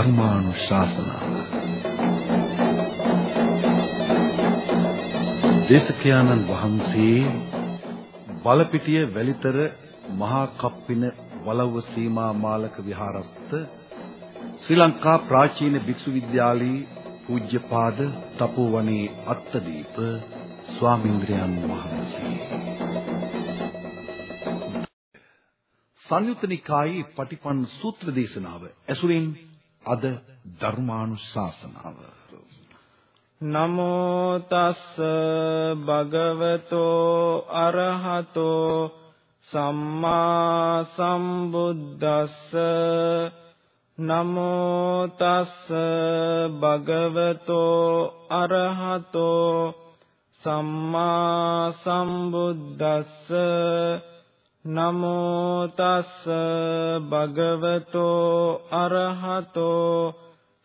ධර්මානුශාසනාව දේශකයන්න් වහන්සේ බලපිටිය වැලිතර මහා කප්පින වලව්ව සීමා මාලක විහාරස්ත ශ්‍රී ලංකා ප්‍රාචීන භික්ෂු විද්‍යාලයේ පූජ්‍යපාද තපෝවනේ අත්තදීප ස්වාමීන්ද්‍රයන් වහන්සේ. සංයුත්ත නිකායේ පටිපන් සූත්‍ර දේශනාව ඇසුරින් අද ධර්මානුශාසනාව. නමෝ තස් භගවතෝ අරහතෝ සම්මා සම්බුද්දස්ස. නමෝ තස් භගවතෝ අරහතෝ සම්මා සම්බුද්දස්ස. නමෝ තස් භගවතෝ අරහතෝ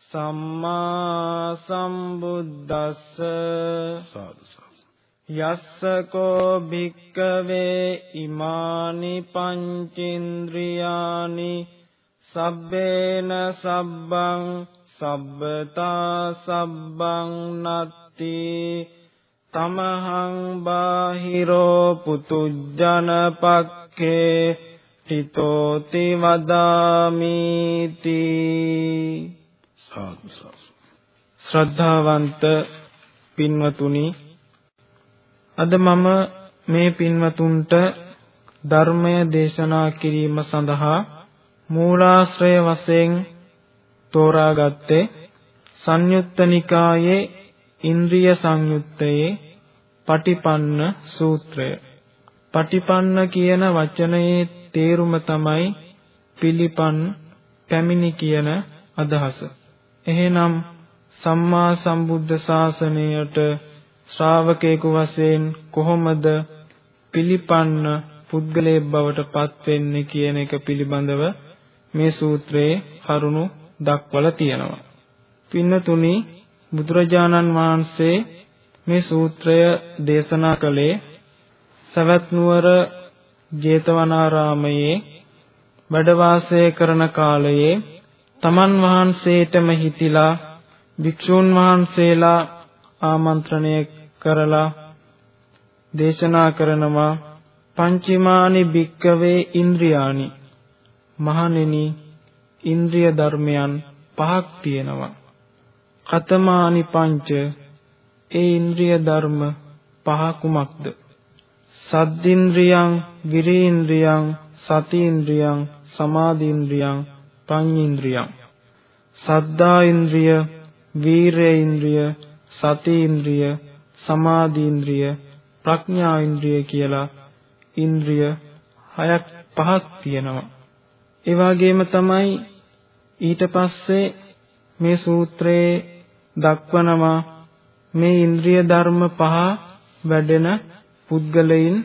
සම්මා සම්බුද්දස්ස යස්සකෝ භික්කවේ ඉමානි පංචේන්ද්‍රියානි සබ්බේන සබ්බං සබ්බතා සබ්බං නත්ති තමහං බාහිරෝ පුතුජනපක් ලෝකේ තිතෝති වදාමිති සාදු. ශ්‍රද්ධාවන්ත පින්වතුනි අද මම මේ පින්වතුන්ට ධර්මය දේශනා කිරීම සඳහා මූලාශ්‍රය වශයෙන් තෝරාගත්තේ සංයුත්ත නිකායේ ඉන්ද්‍රිය සංයුත්තයේ පටිපන්න සූත්‍රය පටිපන්න කියන වචනයේ තේරුම තමයි පිළිපන් පැමිණි කියන අදහස. එහෙනම් සම්මා සම්බුද්ධ ශාසනයට ශ්‍රාවකයෙකු වශයෙන් කොහොමද පිළිපන්න පුද්ගලයෙක් බවට පත් වෙන්නේ කියන එක පිළිබඳව මේ සූත්‍රයේ කරුණු දක්වලා තියෙනවා. පින්නතුනි බුදුරජාණන් වහන්සේ මේ සූත්‍රය දේශනා කළේ සවැත් නුවර ජේතවනාරාමයේ වැඩ වාසය කරන කාලයේ තමන් වහන්සේටම හිතිලා භික්ෂූන් වහන්සේලා ආමන්ත්‍රණය කරලා දේශනා කරනවා පංචමානි භික්කවේ ඉන්ද්‍රියානි මහණෙනි ඉන්ද්‍රිය ධර්මයන් පහක් තියෙනවා. කතමානි පංච ඒ ඉන්ද්‍රිය ධර්ම පහ කුමක්ද සද්දින්ද්‍රියං විරීන්ද්‍රියං සතීන්ද්‍රියං සමාධීන්ද්‍රියං පඤ්ඤීන්ද්‍රියං සද්දා ඉන්ද්‍රිය වීරය ඉන්ද්‍රිය සතීන්ද්‍රිය සමාධීන්ද්‍රිය ප්‍රඥා ඉන්ද්‍රිය කියලා ඉන්ද්‍රිය හයක් පහක් තියෙනවා. ඒ වගේම තමයි ඊට පස්සේ මේ සූත්‍රයේ දක්වනවා මේ ඉන්ද්‍රිය ධර්ම පහ වැඩෙන පුද්ගලයින්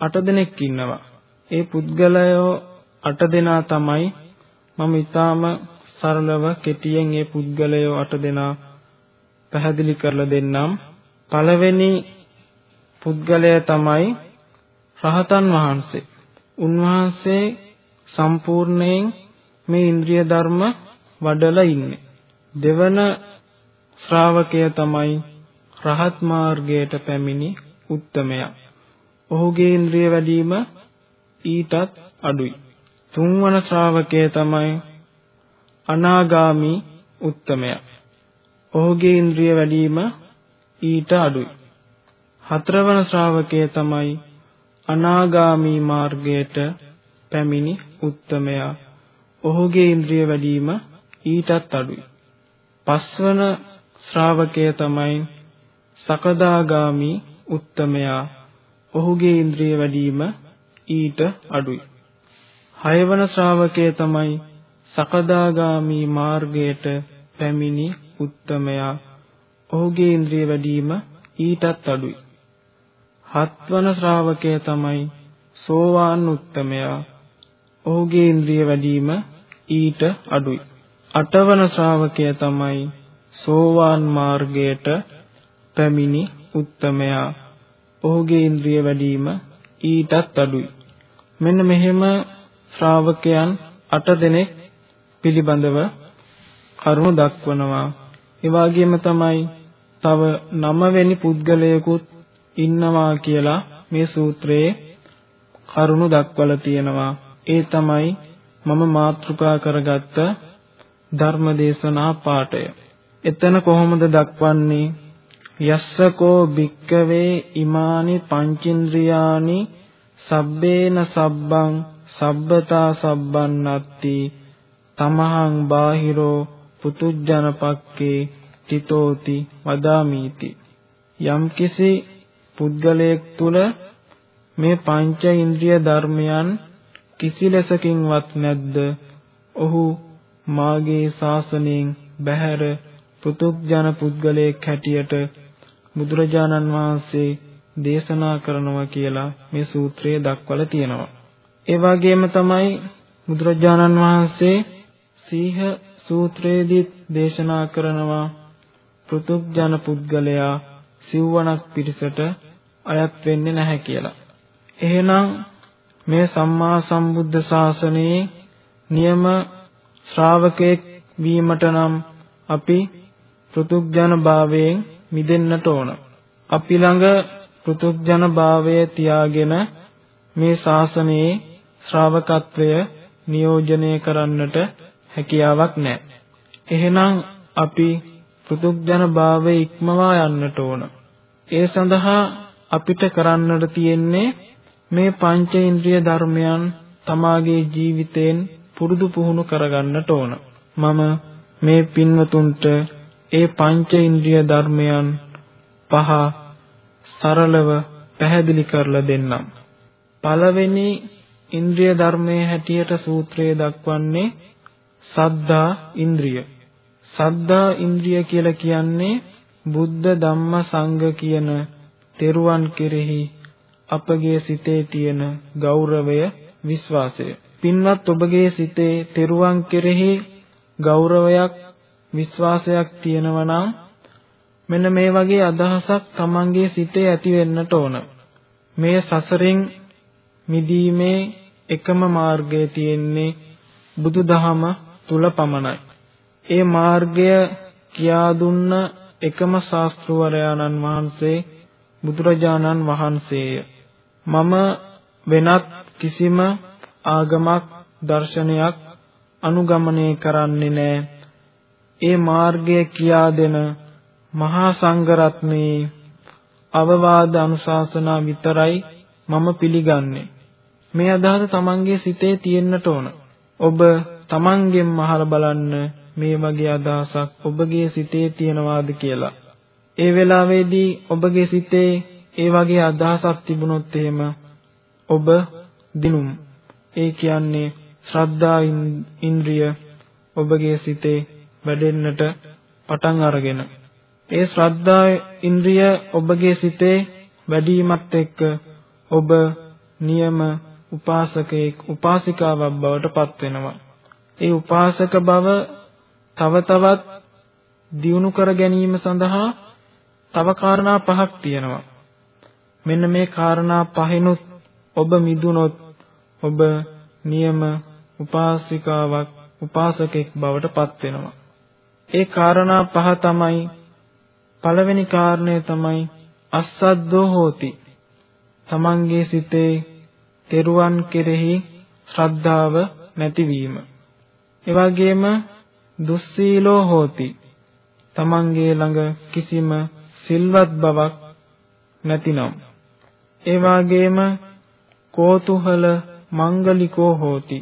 8 දෙනෙක් ඉන්නවා. ඒ පුද්ගලයෝ 8 දෙනා තමයි මම ඊටාම සරලව කෙටියෙන් ඒ පුද්ගලයෝ 8 දෙනා පැහැදිලි කරලා දෙන්නම්. පළවෙනි පුද්ගලයා තමයි රහතන් වහන්සේ. උන්වහන්සේ සම්පූර්ණයෙන් මේ ඉන්ද්‍රිය ධර්ම වඩලා ඉන්නේ. දෙවන ශ්‍රාවකය තමයි රහත් මාර්ගයට පැමිණි උත්තමයා. ඔහුගේ ඉන්ද්‍රිය වැඩිම ඊටත් අඩුයි. තුන්වන ශ්‍රාවකය තමයි අනාගාමි උත්තමයා. ඔහුගේ ඉන්ද්‍රිය වැඩිම ඊට අඩුයි. හතරවන ශ්‍රාවකය තමයි අනාගාමි මාර්ගයට පැමිණි උත්තමයා. ඔහුගේ ඉන්ද්‍රිය වැඩිම ඊටත් අඩුයි. පස්වන ශ්‍රාවකය තමයි සකදාගාමි උත්තමයා ඔහුගේ ඉන්ද්‍රිය වැඩිම ඊට අඩුයි. හයවන ශ්‍රාවකය තමයි සකදාගාමි මාර්ගයට පැමිණි උත්තමයා ඔහුගේ ඉන්ද්‍රිය වැඩිම ඊටත් අඩුයි. හත්වන ශ්‍රාවකය තමයි සෝවාන් උත්තමයා ඔහුගේ ඉන්ද්‍රිය වැඩිම ඊට අඩුයි. අටවන ශ්‍රාවකය තමයි සෝවාන් මාර්ගයට පැමිණි උත්තමයා ඔහුගේ ඉන්ද්‍රිය වැඩිම ඊටත් අඩුයි. මෙන්න මෙහෙම ශ්‍රාවකයන් 8 දෙනෙක් පිළිබඳව කරුණු දක්වනවා. ඒ වගේම තමයි තව නවවෙනි පුද්ගලයෙකුත් ඉන්නවා කියලා මේ සූත්‍රයේ කරුණු දක්වලා තියෙනවා. ඒ තමයි මම මාතෘකා කරගත්ත ධර්මදේශනා පාඩය. එතන කොහොමද දක්වන්නේ? යස්සකෝ භික්කවේ ඉමානි පංචින්ද්‍රියානි සබ්බේන සබ්බං සබ්බතා සබ්බන්නත්ති තමහං බාහිරෝ පුතුජනපක්කේ තිතෝති වදාමීති. යම්කිසි පුද්ගලයෙක් තුල මේ පංච ඉන්ද්‍රිය ධර්මයන් කිසි ලෙසකින්වත් නැද්ද? ඔහු මාගේ ශාසනයෙන් බැහැර පුතුජන පුද්ගලයෙක් හැටියට බුදුරජාණන් වහන්සේ දේශනා කරනවා කියලා මේ සූත්‍රයේ දක්වලා තියෙනවා. ඒ වගේම තමයි බුදුරජාණන් වහන්සේ සීහ සූත්‍රයේදී දේශනා කරනවා පෘතුග්ජන පුද්ගලයා සිව්වණක් පිරිසට අයත් වෙන්නේ නැහැ කියලා. එහෙනම් මේ සම්මා සම්බුද්ධ ශාසනයේ නියම ශ්‍රාවකෙක් වීමට නම් අපි පෘතුග්ජන භාවයෙන් මිදෙන්නට ඕන. අපි ළඟ පෘතුග්ජන භාවය තියාගෙන මේ ශාසනයේ ශ්‍රාවකත්වය නියෝජනය කරන්නට හැකියාවක් නැහැ. එහෙනම් අපි පෘතුග්ජන භාවයේ ඉක්මවා යන්නට ඕන. ඒ සඳහා අපිට කරන්නට තියෙන්නේ මේ පංච ඉන්ද්‍රිය ධර්මයන් තමාගේ ජීවිතයෙන් පුරුදු පුහුණු කරගන්නට ඕන. මම මේ පින්වතුන්ට ඒ පංච ඉන්ද්‍රිය ධර්මයන් පහ සරලව පැහැදිලි කරලා දෙන්නම්. පළවෙනි ඉන්ද්‍රිය ධර්මයේ හැටියට සූත්‍රයේ දක්වන්නේ සද්ධා ඉන්ද්‍රිය. සද්ධා ඉන්ද්‍රිය කියලා කියන්නේ බුද්ධ ධම්ම සංඝ කියන තෙරුවන් කෙරෙහි අපගේ සිතේ තියෙන ගෞරවය විශ්වාසය. පින්වත් ඔබගේ සිතේ තෙරුවන් කෙරෙහි ගෞරවයක් විශ්වාසයක් තියෙනවා නම් මෙන්න මේ වගේ අදහසක් Tamanගේ සිතේ ඇති වෙන්නට ඕන. මේ සසරෙන් මිදීමේ එකම මාර්ගය තියෙන්නේ බුදුදහම තුල පමණයි. ඒ මාර්ගය කියා දුන්න එකම ශාස්ත්‍රවරයාණන් වහන්සේ බුදුරජාණන් වහන්සේය. මම වෙනත් කිසිම ආගමක් දර්ශනයක් අනුගමනය කරන්නේ නැහැ. ඒ මාර්ගය කියා දෙන මහා සංඝරත්නයේ අවවාද අනුශාසනා විතරයි මම පිළිගන්නේ. මේ අදහස තමන්ගේ සිතේ තියෙන්නට ඕන. ඔබ තමන්ගෙන් අහලා බලන්න මේ වගේ අදහසක් ඔබගේ සිතේ තියෙනවාද කියලා. ඒ වෙලාවේදී ඔබගේ සිතේ ඒ වගේ අදහසක් තිබුණොත් එහෙම ඔබ දිනුම් ඒ කියන්නේ ශ්‍රද්ධා ඉන්ද්‍රිය ඔබගේ සිතේ වැඩෙන්නට පටන් අරගෙන ඒ ශ්‍රද්ධා ඉන්ද්‍රිය ඔබගේ සිතේ වැඩිමත් එක්ක ඔබ නියම උපාසකයෙක් උපාසිකාවක් බවට පත් වෙනවා. ඒ උපාසක බව තව තවත් දියුණු කර ගැනීම සඳහා තව කාරණා පහක් තියෙනවා. මෙන්න මේ කාරණා පහිනුත් ඔබ මිදුනොත් ඔබ නියම උපාසිකාවක් උපාසකෙක් බවට පත් වෙනවා. ඒ කාරණා පහ තමයි පළවෙනි කාරණය තමයි අස්සද්දෝ හෝති. තමන්ගේ සිතේ තෙරුවන් කෙරෙහි ශ්‍රද්ධාව නැතිවීම. ඒ වගේම දුස්සීලෝ හෝති. තමන්ගේ ළඟ කිසිම සිල්වත් බවක් නැතිනම්. ඒ වගේම කෝතුහල මංගලිකෝ හෝති.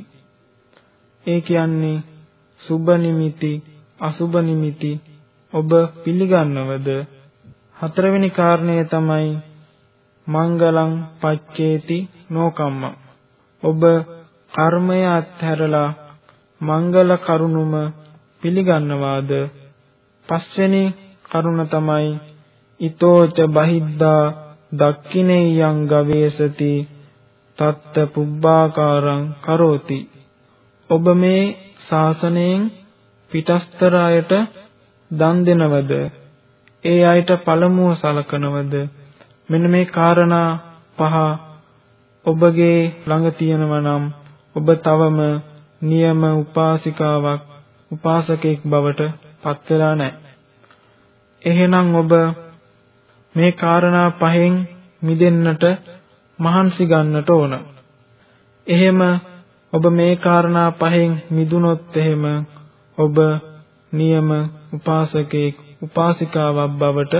ඒ කියන්නේ සුබ නිමිති අසුබ නිමිති ඔබ පිළිගන්නවද? හතරවෙනි කාරණය තමයි මංගලං පච්චේති නෝකම්ම. ඔබ කර්මය අත්හැරලා මංගල කරුණුම පිළිගන්නවාද? පස්වෙනි කරුණ තමයි ඊතෝච බහිද්දා දක්ඛිනේයං ගවේසති තත්ත පුබ්බාකාරං කරෝති. ඔබ මේ ශාසනයෙන් පිටස්තර අයට දන් දෙනවද ඒ අයට පළමුව සලකනවද මෙන්න මේ காரணා පහ ඔබගේ ළඟ තියෙනවා නම් ඔබ තවම නියම උපාසිකාවක් උපාසකෙක් බවට පත් වෙලා නැහැ. එහෙනම් ඔබ මේ කාරණා පහෙන් මිදෙන්නට මහන්සි ගන්නට ඕන. එහෙම ඔබ මේ කාරණා පහෙන් මිදුනොත් එහෙම ඔබ නියම උපාසකෙක් උපාසිකාවක් බවට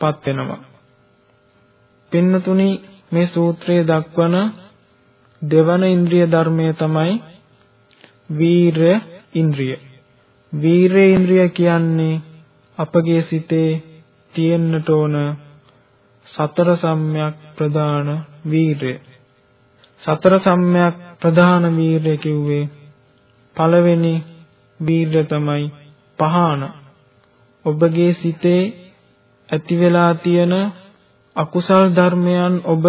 පත් වෙනවා. පින්නතුනි මේ සූත්‍රයේ දක්වන දෙවන ඉන්ද්‍රිය ධර්මය තමයි වීරය ඉන්ද්‍රිය. වීරය ඉන්ද්‍රිය කියන්නේ අපගේ සිතේ තියෙන්නට ඕන සතර සම්‍යක් ප්‍රදාන වීරය. සතර සම්‍යක් ප්‍රධාන වීරය කිව්වේ පළවෙනි වීරය තමයි පහන. ඔබගේ සිතේ ඇති වෙලා තියෙන අකුසල් ධර්මයන් ඔබ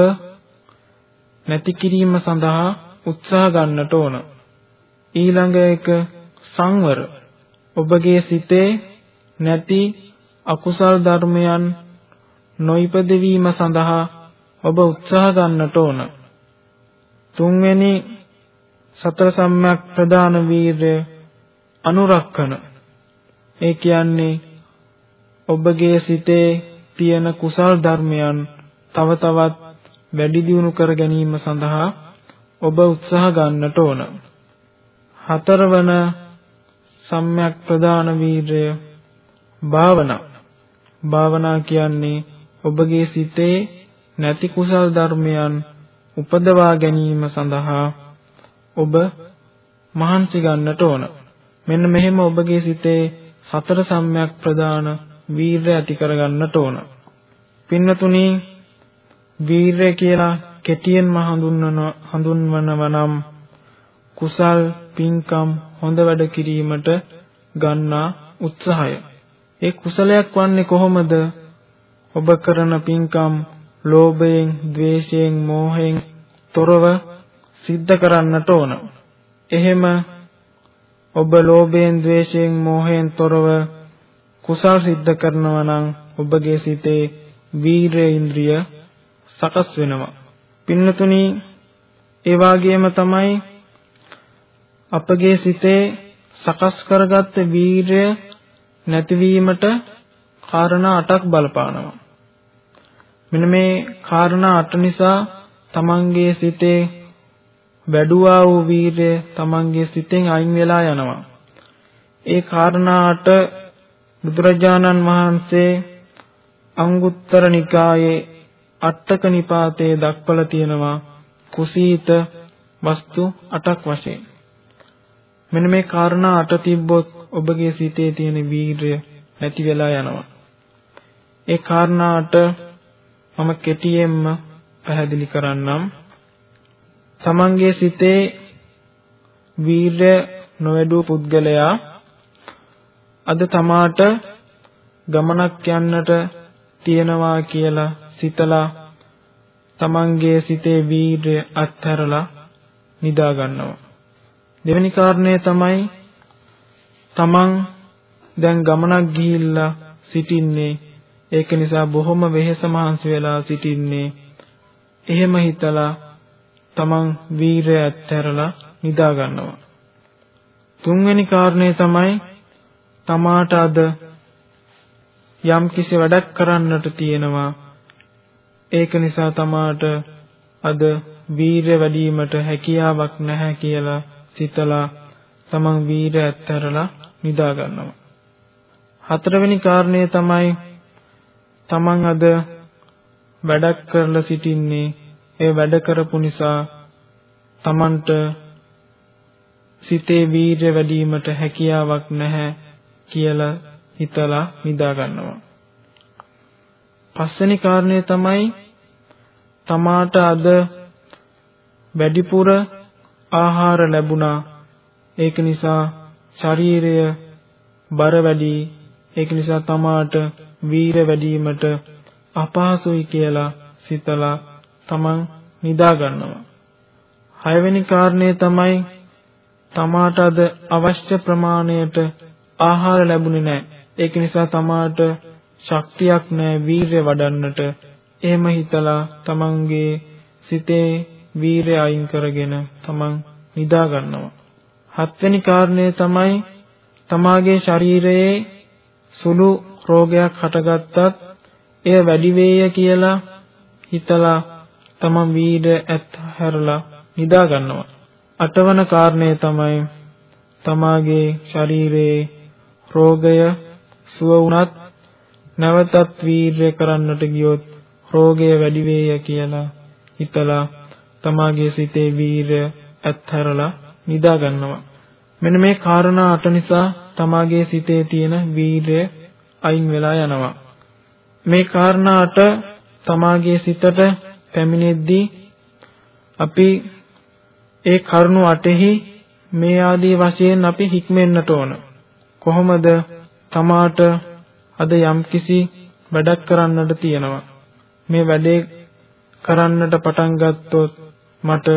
නැති කිරීම සඳහා උත්සාහ ගන්නට ඕන. ඊළඟ එක සංවර. ඔබගේ සිතේ නැති අකුසල් ධර්මයන් නොයිපදවීම සඳහා ඔබ උත්සාහ ගන්නට ඕන. තුන්වෙනි සතර සම්‍යක් ප්‍රදාන වීරය අනුරක්කන. ඒ කියන්නේ ඔබගේ සිතේ තියෙන කුසල් ධර්මයන් තව තවත් වැඩි දියුණු කර ගැනීම සඳහා ඔබ උත්සාහ ගන්නට ඕන. හතරවන සම්‍යක් ප්‍රදාන වීරය භාවනා. භාවනා කියන්නේ ඔබගේ සිතේ නැති කුසල් ධර්මයන් උපදවා ගැනීම සඳහා ඔබ මහන්සි ගන්නට ඕන. මෙන්න මෙහෙම ඔබගේ සිතේ සතර සම්‍යක් ප්‍රදාන වීරය ඇති කරගන්නට ඕන. පින්නතුනි වීරය කියලා කෙටියෙන්ම හඳුන්වන හඳුන්වනව නම් කුසල් පින්කම් හොඳ වැඩ කිරීමට ගන්නා උත්සාහය. ඒ කුසලයක් වන්නේ කොහොමද? ඔබ කරන පින්කම් ලෝභයෙන්, ద్వේෂයෙන්, මෝහයෙන් තොරව සිද්ධ කරන්නට ඕන. එහෙම ඔබ ලෝභයෙන්, ద్వේෂයෙන්, මෝහයෙන් තොරව කුසල් සිද්ධ කරනවා නම් ඔබගේ සිතේ වීරය ඉන්ද්‍රිය සකස් වෙනවා. පින්නතුනි ඒ වාගේම තමයි අපගේ සිතේ සකස් කරගත්ත වීරය නැතිවීමට කාරණා 8ක් බලපානවා. මෙන්න මේ කාරණා 8 නිසා තමන්ගේ සිතේ වැඩුවා වූ වීරය තමන්ගේ සිතෙන් අයින් වෙලා යනවා. ඒ කාරණා 8 බුදුරජාණන් වහන්සේ අංගුත්තර නිකායේ අට්ඨක නිපාතයේ දක්වලා තියෙනවා කුසීත වස්තු 8ක් වශයෙන්. මෙන්න මේ කාරණා 8 තිබ්බොත් ඔබගේ සිතේ තියෙන වීරය නැති වෙලා යනවා. ඒ කාරණා 8 මම කෙටියෙන්ම පැහැදිලි කරන්නම්. තමන්ගේ සිතේ වීරය නොවැඩූ පුද්ගලයා අද තමාට ගමනක් යන්නට තියනවා කියලා සිතලා තමන්ගේ සිතේ වීරය අත්හැරලා නිදා ගන්නවා. දෙවෙනි කාරණය තමයි තමන් දැන් ගමනක් ගිහිල්ලා සිටින්නේ ඒක නිසා බොහොම වෙහෙස මහන්සි වෙලා සිටින්නේ එහෙම හිතලා තමන් වීරය අත්හැරලා නිදා ගන්නවා. තුන්වෙනි කාරණය තමයි තමාට අද යම් කිසි වැඩක් කරන්නට තියෙනවා ඒක නිසා තමාට අද වීරය වැඩිවීමට හැකියාවක් නැහැ කියලා සිතලා තමන් වීරය ඇත්තරලා නිදා ගන්නවා හතරවෙනි කාරණය තමයි තමන් අද වැඩක් කරලා සිටින්නේ ඒ වැඩ කරපු නිසා තමන්ට සිතේ වීරය වැඩිවීමට හැකියාවක් නැහැ කියලා හිතලා නිදා ගන්නවා. පස්වෙනි කාරණය තමයි තමාට අද වැඩිපුර ආහාර ලැබුණා. ඒක නිසා ශරීරය බර වැඩි. ඒක නිසා තමාට වීර වැඩිවීමට අපහසුයි කියලා සිතලා තමන් නිදා ගන්නවා. හයවෙනි කාරණය තමයි තමාට අද අවශ්‍ය ප්‍රමාණයට ආහාර ලැබුණේ නැහැ. ඒක නිසා තමාට ශක්තියක් නැහැ වීරය වඩන්නට. එහෙම හිතලා තමන්ගේ සිතේ වීරය අයින් කරගෙන තමන් නිදා ගන්නවා. හත්වෙනි කාරණය තමයි තමාගේ ශරීරයේ සුළු රෝගයක් හටගත්තත් එය වැඩි වේය කියලා හිතලා තමන් වීර්ය ඇත් හැරලා නිදා ගන්නවා. අටවන කාරණය තමයි තමාගේ ශරීරයේ රෝගය සුව වුණත් නැවතත් වීර්ය කරන්නට ගියොත් රෝගය වැඩි වේය කියලා හිතලා තමාගේ සිතේ වීර්ය ඇත්හැරලා නිදා ගන්නවා. මෙන්න මේ කාරණා අට නිසා තමාගේ සිතේ තියෙන වීර්ය අයින් වෙලා යනවා. මේ කාරණා අට තමාගේ සිතට පැමිණෙද්දී අපි ඒ කරුණු අටෙහි මේ ආදී වශයෙන් අපි හික්මෙන්නට ඕන. කොහොමද තමාට අද යම්කිසි වැඩක් කරන්නට තියෙනවා. මේ වැඩේ කරන්නට පටන් ගත්තොත් මට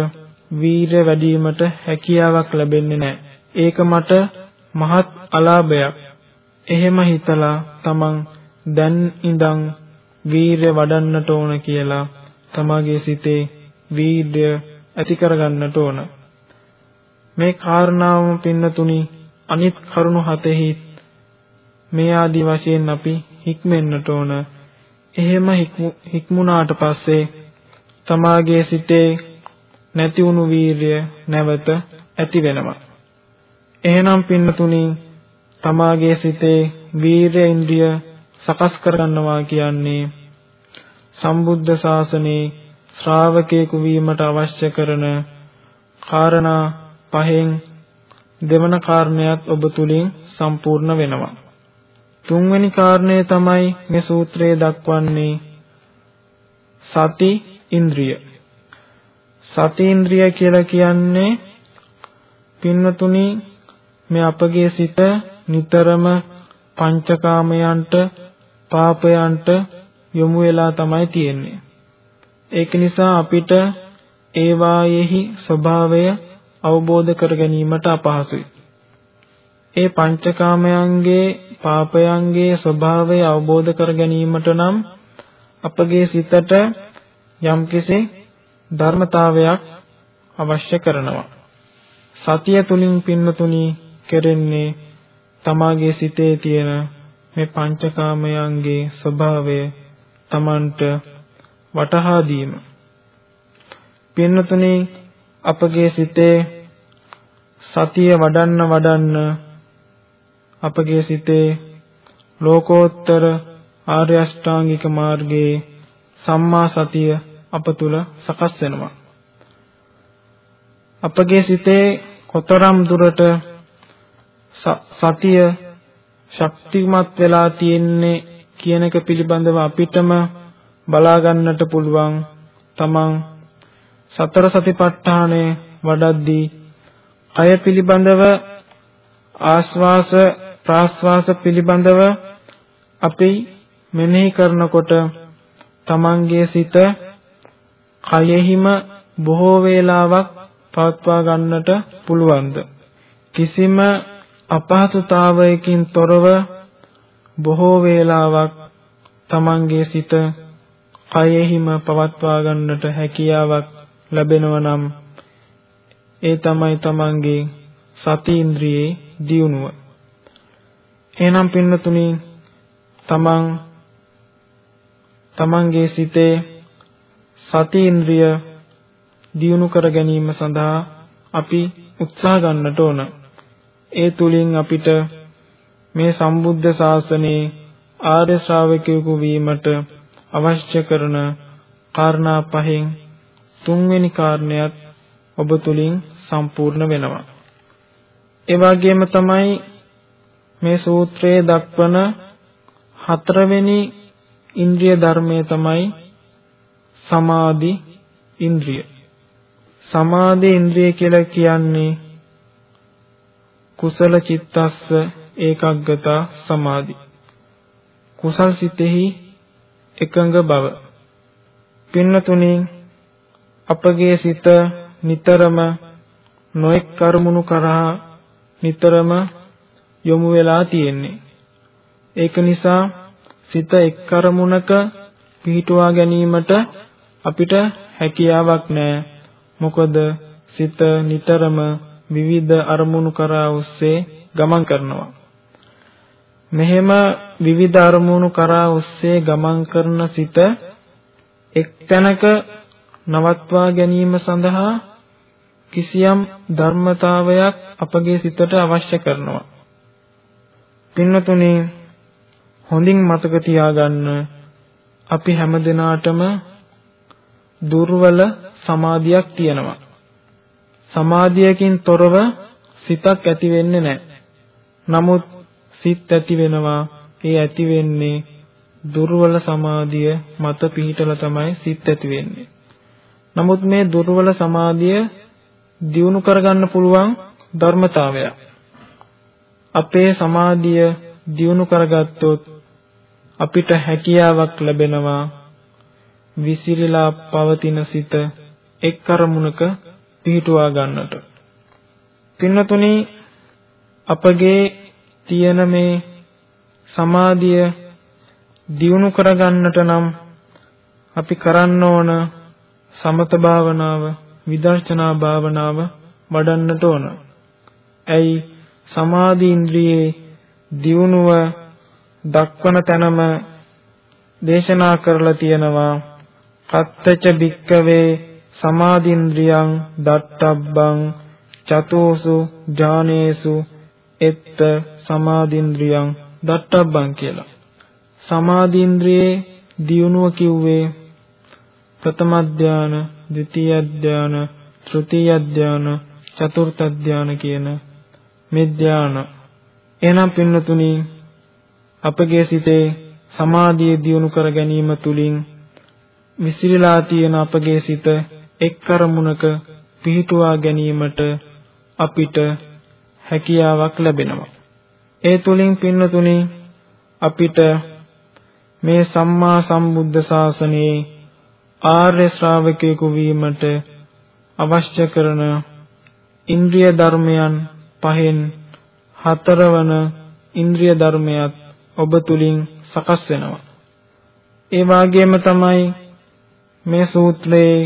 වීරය වැඩිවීමට හැකියාවක් ලැබෙන්නේ නැහැ. ඒක මට මහත් අලාභයක්. එහෙම හිතලා තමන් දැන් ඉඳන් වීරය වඩන්නට ඕන කියලා තමාගේ සිතේ වීර්ය ඇති කරගන්නට ඕන. මේ කාරණාවම පින්නතුනි අනිත් කරුණු හතෙහි මේ ආදි වශයෙන් අපි හික්මෙන්නට ඕන. එහෙම හික්මුණාට පස්සේ තමාගේ සිතේ නැති වුණු වීර්ය නැවත ඇති වෙනවා. එහෙනම් පින්නතුනි තමාගේ සිතේ වීර්ය ඉන්ද්‍රිය සකස් කරගන්නවා කියන්නේ සම්බුද්ධ ශාසනයේ ශ්‍රාවකයෙකු වීමට අවශ්‍ය කරන කාරණා පහෙන් දෙවන කාරණයක් ඔබ තුලින් සම්පූර්ණ වෙනවා. තුන්වෙනි කාරණය තමයි මේ සූත්‍රයේ දක්වන්නේ සති ඉන්ද්‍රිය. සති ඉන්ද්‍රිය කියලා කියන්නේ පින්වතුනි මේ අපගේ සිත නිතරම පංචකාමයන්ට පාපයන්ට යොමු වෙලා තමයි තියෙන්නේ. ඒක නිසා අපිට ඒවායෙහි ස්වභාවය අවබෝධ කර ගැනීමට අපහසුයි. ඒ පංචකාමයන්ගේ පාපයන්ගේ ස්වභාවය අවබෝධ කර ගැනීමට නම් අපගේ සිතට යම්කිසි ධර්මතාවයක් අවශ්‍ය කරනවා. සතිය තුලින් පින්නතුනි කෙරෙන්නේ තමාගේ සිතේ තියෙන මේ පංචකාමයන්ගේ ස්වභාවය Tamanට වටහා දීම. පින්නතුනි අපගේ සිතේ සතිය වඩන්න වඩන්න අපගේ සිතේ ලෝකෝත්තර ආර්ය අෂ්ටාංගික මාර්ගයේ සම්මා සතිය අප තුල සකස් වෙනවා. අපගේ සිතේ කොතරම් දුරට සතිය ශක්තිමත් වෙලා තියෙන්නේ කියන එක පිළිබඳව අපිටම බලා ගන්නට පුළුවන් තමන් සතර සතිපට්ඨානය වඩද්දී අය පිළිබඳව ආස්වාස ප්‍රාස්වාස පිළිබඳව අපි මෙනෙහි කරනකොට තමන්ගේ සිත කයෙහිම බොහෝ වේලාවක් පවත්වා ගන්නට පුළුවන්ද? කිසිම අපහසුතාවයකින් තොරව බොහෝ වේලාවක් තමන්ගේ සිත කයෙහිම පවත්වා ගන්නට හැකියාවක් ලැබෙනවා නම් ඒ තමයි තමන්ගේ සති ඉන්ද්‍රියේ දියුණුව. එහෙනම් පින්නතුනි තමන් තමන්ගේ සිතේ සති ඉන්ද්‍රිය දියුණු කර ගැනීම සඳහා අපි උත්සාහ ගන්නට ඕන. ඒ තුලින් අපිට මේ සම්බුද්ධ ශාසනයේ ආර්ය ශ්‍රාවකයෙකු වීමට අවශ්‍ය කරන කාරණා පහෙන් තුන්වෙනි කාරණයක් ඔබ තුලින් සම්පූර්ණ වෙනවා. ඒ වගේම තමයි මේ සූත්‍රයේ දක්වන හතරවෙනි ඉන්ද්‍රිය ධර්මය තමයි සමාධි ඉන්ද්‍රිය. සමාධි ඉන්ද්‍රිය කියලා කියන්නේ කුසල චිත්තස්ස ඒකග්ගතා සමාධි. කුසල් සිතෙහි එකඟ බව. පින්නතුනි අපගේ සිත නිතරම නොඑක් කර්මුණු කරා නිතරම යොමු වෙලා තියෙන්නේ. ඒක නිසා සිත එක් කර්මුණක පිහිටුවා ගැනීමට අපිට හැකියාවක් නැහැ. මොකද සිත නිතරම විවිධ අරමුණු කරා ඔස්සේ ගමන් කරනවා. මෙහෙම විවිධ අරමුණු කරා ඔස්සේ ගමන් කරන සිත එක්තැනක නවත්වා ගැනීම සඳහා කිසියම් ධර්මතාවයක් අපගේ සිතට අවශ්‍ය කරනවා. පින්නතුනි හොඳින් මතක තියාගන්න අපි හැමදෙනාටම දුර්වල සමාධියක් තියෙනවා. සමාධියකින් තොරව සිතක් ඇති වෙන්නේ නැහැ. නමුත් සිත් ඇති වෙනවා. ඒ ඇති වෙන්නේ දුර්වල සමාධිය මත පිහිටලා තමයි සිත් ඇති වෙන්නේ. නමුත් මේ දුර්වල සමාධිය දියුණු කරගන්න පුළුවන් ධර්මතාවයක්. අපේ සමාධිය දියුණු කරගත්තොත් අපිට හැකියාවක් ලැබෙනවා විසිරීලා පවතින සිත එක් අරමුණක පිහිටුවා ගන්නට. පින්නතුනි අපගේ තියෙන මේ සමාධිය දියුණු කරගන්නට නම් අපි කරන්න ඕන සමත භාවනාව විදර්ශනා භාවනාව වඩන්නට ඕන. ඇයි සමාධි ඉන්ද්‍රියේ දියුණුව දක්වන තැනම දේශනා කරලා තියෙනවා කත්තච භික්කවේ සමාධින්ද්‍රියං දත්තබ්බං චතෝසු ඥානේසු එත්ත සමාධින්ද්‍රියං දත්තබ්බං කියලා. සමාධින්ද්‍රියේ දියුණුව කිව්වේ ප්‍රථම ධාන, ද්විතීය ධාන, තෘතීය ධාන, චතුර්ථ ධාන කියන මේ ධාන. එනම් පින්නතුනි අපගේ සිතේ සමාධිය දියුණු කර ගැනීම තුලින් විසිරීලා තියෙන අපගේ සිත එක් කරමුණක පිහිටුවා ගැනීමට අපිට හැකියාවක් ලැබෙනවා. ඒ තුලින් පින්නතුනි අපිට මේ සම්මා සම්බුද්ධ ශාසනයේ ආර්ය ශ්‍රාවකයෙකු වීමට අවශ්‍ය කරන ඉන්ද්‍රිය ධර්මයන් පහෙන් හතරවන ඉන්ද්‍රිය ධර්මයක් ඔබ තුලින් සකස් වෙනවා. ඒ වාගේම තමයි මේ සූත්‍රයේ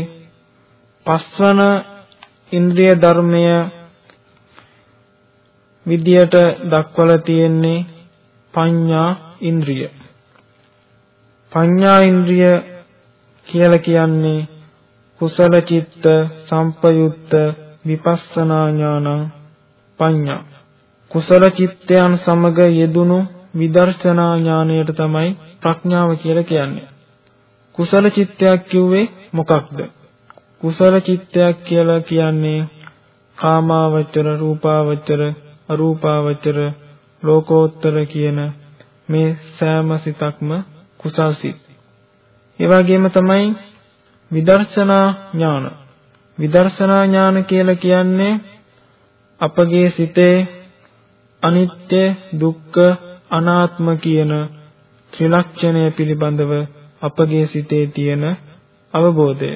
පස්වන ඉන්ද්‍රිය ධර්මය විදියට දක්වලා තියෙන්නේ පඤ්ඤා ඉන්ද්‍රිය. පඤ්ඤා ඉන්ද්‍රිය කියලා කියන්නේ කුසල චිත්ත සම්පයුත්ත විපස්සනා ඥානං පඤ්ඤා. කුසල චිත්තයන් සමග යෙදුණු විදර්ශනා ඥානයට තමයි ප්‍රඥාව කියලා කියන්නේ. කුසල චිත්තයක් කිව්වේ මොකක්ද? කුසල චිත්තයක් කියලා කියන්නේ කාමාවචර, රූපාවචර, අරූපාවචර, ලෝකෝත්තර කියන මේ සෑම සිතක්ම කුසල් සිත්. ඒ වගේම තමයි විදර්ශනා ඥාන. විදර්ශනා ඥාන කියලා කියන්නේ අපගේ සිතේ අනිත්‍ය, දුක්ඛ, අනාත්ම කියන ත්‍රිලක්ෂණය පිළිබඳව අපගේ සිතේ තියෙන අවබෝධය.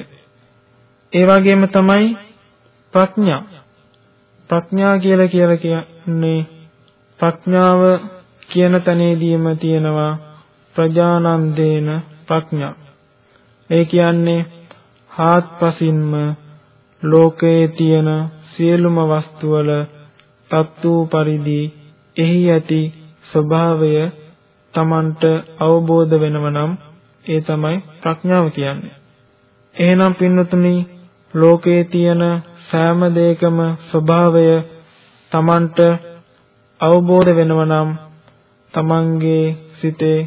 ඒ වගේම තමයි ප්‍රඥා. ප්‍රඥා කියලා කියලා කියන්නේ ප්‍රඥාව කියන තැනේදීම තියෙනවා ප්‍රජානන්දේන ප්‍රඥා. ඒ කියන්නේ හාත්පසින්ම ලෝකයේ තියෙන සියලුම වස්තු වල තත්තු පරිදි එහි ඇති ස්වභාවය Tamanට අවබෝධ වෙනව නම් ඒ තමයි ප්‍රඥාව කියන්නේ. එහෙනම් පින්නතුනි ලෝකයේ තියෙන සෑම දෙයකම ස්වභාවය Tamanට අවබෝධ වෙනව නම් Tamanගේ සිතේ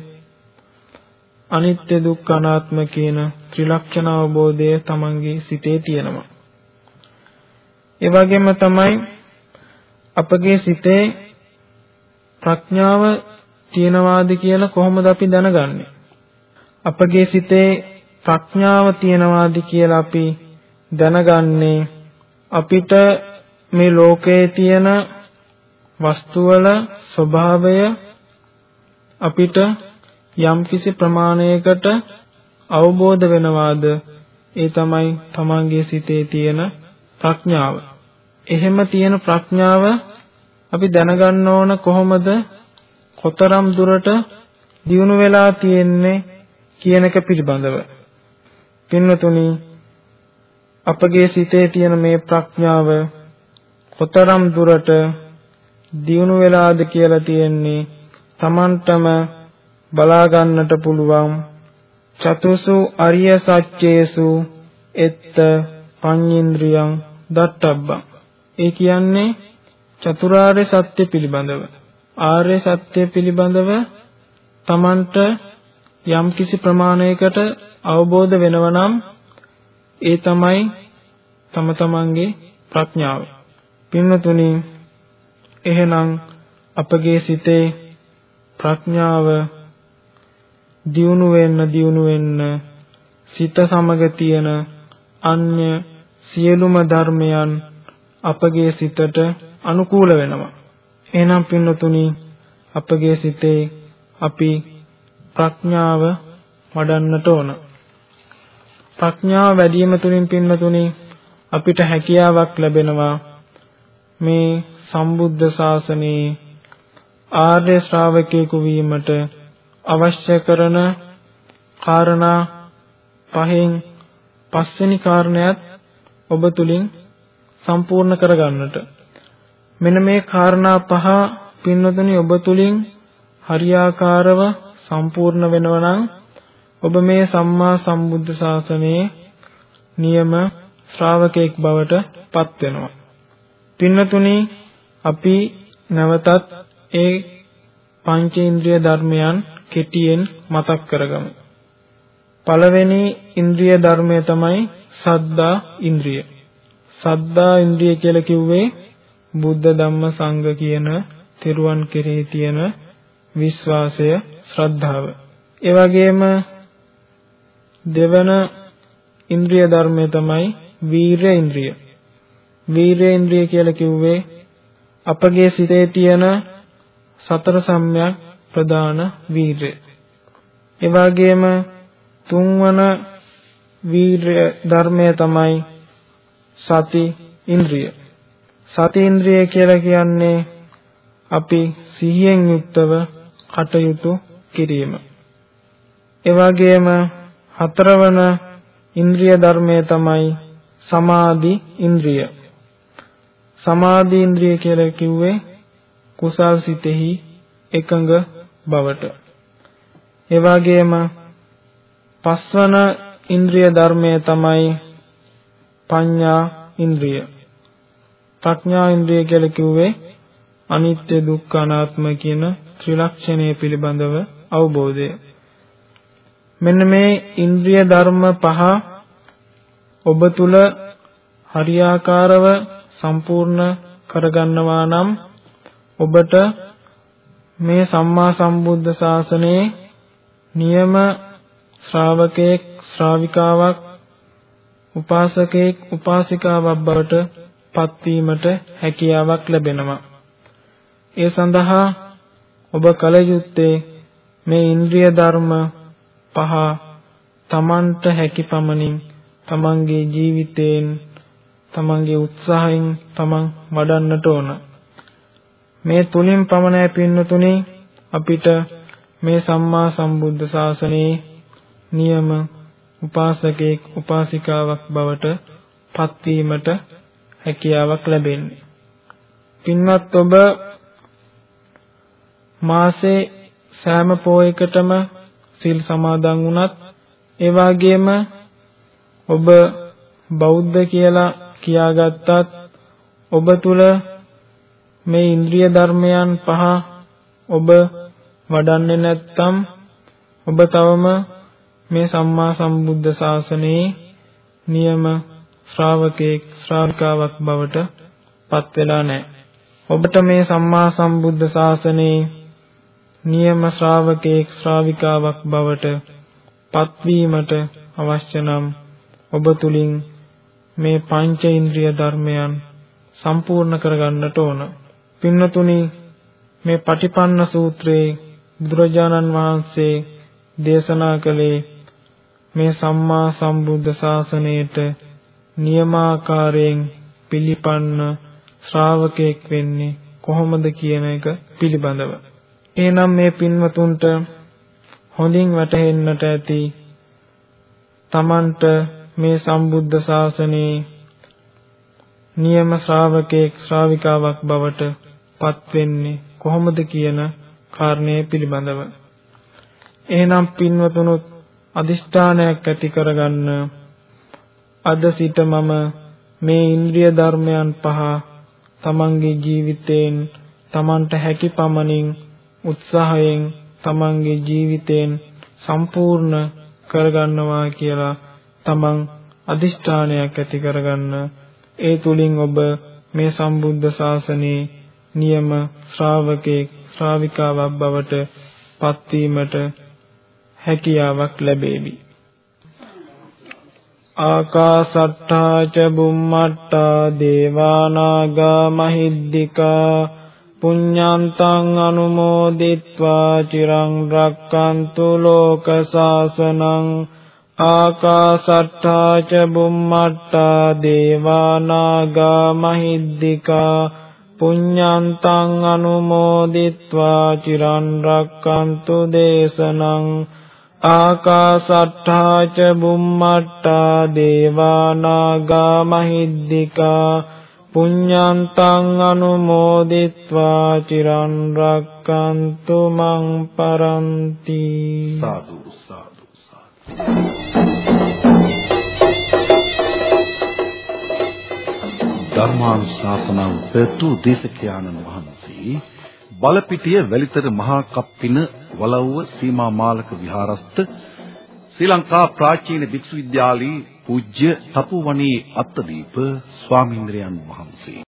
අනිත්‍ය දුක්ඛ අනාත්ම කියන ත්‍රිලක්ෂණ අවබෝධය Tamanගේ සිතේ තියෙනවා. ඒ වගේම තමයි අපගේ සිතේ ප්‍රඥාව තියනවාද කියලා කොහොමද අපි දැනගන්නේ? අපගේ සිතේ ප්‍රඥාව තියනවාද කියලා අපි දැනගන්නේ අපිට මේ ලෝකයේ තියෙන වස්තුවල ස්වභාවය අපිට යම්කිසි ප්‍රමාණයකට අවබෝධ වෙනවාද ඒ තමයි තමන්ගේ සිතේ තියෙන ප්‍රඥාව. එහෙම තියෙන ප්‍රඥාව අපි දැනගන්න ඕන කොහොමද කොතරම් දුරට දියුණු වෙලා තියෙන්නේ කියන එක පිළිබඳව. පින්වතුනි අපගේ සිතේ තියෙන මේ ප්‍රඥාව කොතරම් දුරට දියුණු වෙලාද කියලා තියෙන්නේ Tamanටම බලා ගන්නට පුළුවන් චතුසු අරිය සත්‍යේසු එත්ත පඤ්ඤේන්ද්‍රියං දත්තබ්බං. ඒ කියන්නේ චතුරාර්ය සත්‍ය පිළිබඳව. ආර්ය සත්‍ය පිළිබඳව Tamanට යම්කිසි ප්‍රමාණයකට අවබෝධ වෙනවා නම් ඒ තමයි තම තමන්ගේ ප්‍රඥාව. පින්වතුනි එහෙනම් අපගේ සිතේ ප්‍රඥාව දියුණු වෙන්න දියුණු වෙන්න සිත සමග තියෙන අන්‍ය සියලුම ධර්මයන් අපගේ සිතට අනුකූල වෙනවා. එහෙනම් පින්වතුනි අපගේ සිතේ අපි ප්‍රඥාව වඩන්නට ඕන. ප්‍රඥාව වැඩි වීම තුලින් පින්වතුනි අපිට හැකියාවක් ලැබෙනවා. මේ සම්බුද්ධ ශාසනයේ ආර්ය ශ්‍රාවකයෙකු වීමට අවශ්‍ය කරන කාරණා පහෙන් පස්වෙනි කාරණයත් ඔබ තුලින් සම්පූර්ණ කරගන්නට. මෙන්න මේ කාරණා පහ පින්වතුනි ඔබ තුලින් හරියාකාරව සම්පූර්ණ වෙනවා නම් ඔබ මේ සම්මා සම්බුද්ධ ශාසනයේ නියම ශ්‍රාවකෙක් බවට පත් වෙනවා. පින්නතුනි අපි නැවතත් ඒ පංචේන්ද්‍රිය ධර්මයන් කෙටියෙන් මතක් කරගමු. පළවෙනි ඉන්ද්‍රිය ධර්මය තමයි සද්දා ඉන්ද්‍රිය. සද්දා ඉන්ද්‍රිය කියලා කිව්වේ බුද්ධ ධම්ම සංඝ කියන තෙරුවන් කෙරෙහි තියෙන විශ්වාසය ශ්‍රද්ධාව. ඒ වගේම දෙවන ඉන්ද්‍රිය ධර්මය තමයි වීරය ඉන්ද්‍රිය. වීරය ඉන්ද්‍රිය කියලා කිව්වේ අපගේ සිතේ තියෙන සතර සම්‍යක් ප්‍රදාන වීරය. ඒ වගේම තුන්වන වීරය ධර්මය තමයි සති ඉන්ද්‍රිය. සති ඉන්ද්‍රිය කියලා කියන්නේ අපි සිහියෙන් යුක්තව කටයුතු කිරීම. ඒ වගේම හතරවන ඉන්ද්‍රිය ධර්මය තමයි සමාධි ඉන්ද්‍රිය. සමාධි ඉන්ද්‍රිය කියලා කිව්වේ කුසල් සිතෙහි එකඟ බවට. ඒ වගේම පස්වන ඉන්ද්‍රිය ධර්මය තමයි පඤ්ඤා ඉන්ද්‍රිය. ප්‍රඥා ඉන්ද්‍රිය කියලා කිව්වේ අනිත්‍ය දුක්ඛ අනාත්ම කියන ත්‍රිලක්ෂණය පිළිබඳව අවබෝධය. මෙන්න මේ ඉන්ද්‍රිය ධර්ම පහ ඔබ තුල හරියාකාරව සම්පූර්ණ කරගන්නවා නම් ඔබට මේ සම්මා සම්බුද්ධ ශාසනයේ නියම ශ්‍රාවකෙක් ශ්‍රාවිකාවක් උපාසකෙක් උපාසිකාවක් බවට පත්වීමට හැකියාවක් ලැබෙනවා. ඒ සඳහා ඔබ කල යුත්තේ මේ ඉන්ද්‍රිය ධර්ම පහ තමන්ට හැකි පමණින් තමන්ගේ ජීවිතයෙන් තමන්ගේ උත්සාහයෙන් තමන් වඩන්නට ඕන. මේ තුලින් පමණයි පින්නතුනේ අපිට මේ සම්මා සම්බුද්ධ ශාසනයේ නියම උපාසකෙක් උපාසිකාවක් බවට පත්වීමට හැකියාවක් ලැබෙන්නේ. පින්වත් ඔබ මාසේ සෑම පෝයකටම සිල් සමාදන් වුණත් ඒ වගේම ඔබ බෞද්ධ කියලා කියාගත්තත් ඔබ තුල මේ ඉන්ද්‍රිය ධර්මයන් පහ ඔබ වඩන්නේ නැත්නම් ඔබ තවම මේ සම්මා සම්බුද්ධ ශාසනයේ නියම ශ්‍රාවකෙක් ශ්‍රාවිකාවක් බවට පත් වෙලා නැහැ. ඔබට මේ සම්මා සම්බුද්ධ ශාසනයේ නියම ශ්‍රාවකෙක් ශ්‍රාවිකාවක් බවට පත්වීමට අවශ්‍ය නම් ඔබ තුලින් මේ පංච ඉන්ද්‍රිය ධර්මයන් සම්පූර්ණ කරගන්නට ඕන. පින්නතුනි මේ පටිපන්න සූත්‍රයේ බුදුරජාණන් වහන්සේ දේශනා කළේ මේ සම්මා සම්බුද්ධ ශාසනයට නියමාකාරයෙන් පිළිපන්න ශ්‍රාවකෙක් වෙන්නේ කොහොමද කියන එක පිළිබඳව. එහෙනම් මේ පින්වතුන්ට හොඳින් වැටහෙන්නට ඇති තමන්ට මේ සම්බුද්ධ ශාසනයේ නියම ශ්‍රාවකෙක් ශ්‍රාවිකාවක් බවට පත් වෙන්නේ කොහොමද කියන කාරණේ පිළිබඳව. එහෙනම් පින්වතුනුත් අදිෂ්ඨානයක් ඇති කරගන්න. අද සිට මම මේ ඉන්ද්‍රිය ධර්මයන් පහ තමන්ගේ ජීවිතයෙන් තමන්ට හැකි පමණින් උත්සාහයෙන් තමන්ගේ ජීවිතයෙන් සම්පූර්ණ කරගන්නවා කියලා තමන් අදිෂ්ඨානයක් ඇති කරගන්න. ඒ තුලින් ඔබ මේ සම්බුද්ධ ශාසනයේ නියම ශ්‍රාවකෙක් ශ්‍රාවිකාවක් බවට පත්වීමට හැකියාවක් ලැබේවි. ආකාසට්ටා ච බුම්මට්ටා දේවානාගා මහිද්దికා පුඤ්ඤන්තං අනුමෝදිත්වා චිරං රක්칸තු ලෝක සාසනං ආකාසට්ටා ච බුම්මට්ටා දේවානාගා මහිද්దికා පුඤ්ඤන්තං අනුමෝදිත්වා චිරන් රක්칸තු දේශනං ආකාසට්ටා ච බුම්මට්ටා දේවානාගා මහිද්దికා පුඤ්ඤන්තං අනුමෝදිත්වා චිරන් රක්칸තු මං පරන්ති සාදු ධර්මානුශාසනාව පෙතු දේශකයාණන් වහන්සේ බලපිටිය වැලිතර මහා කප්පින වලව්ව සීමා මාලක විහාරස්ත ශ්‍රී ලංකා ප්‍රාචීන විශ්වවිද්‍යාලයේ පූජ්‍ය තපුවණී අත්තදීප ස්වාමීන්ද්‍රයන් වහන්සේ.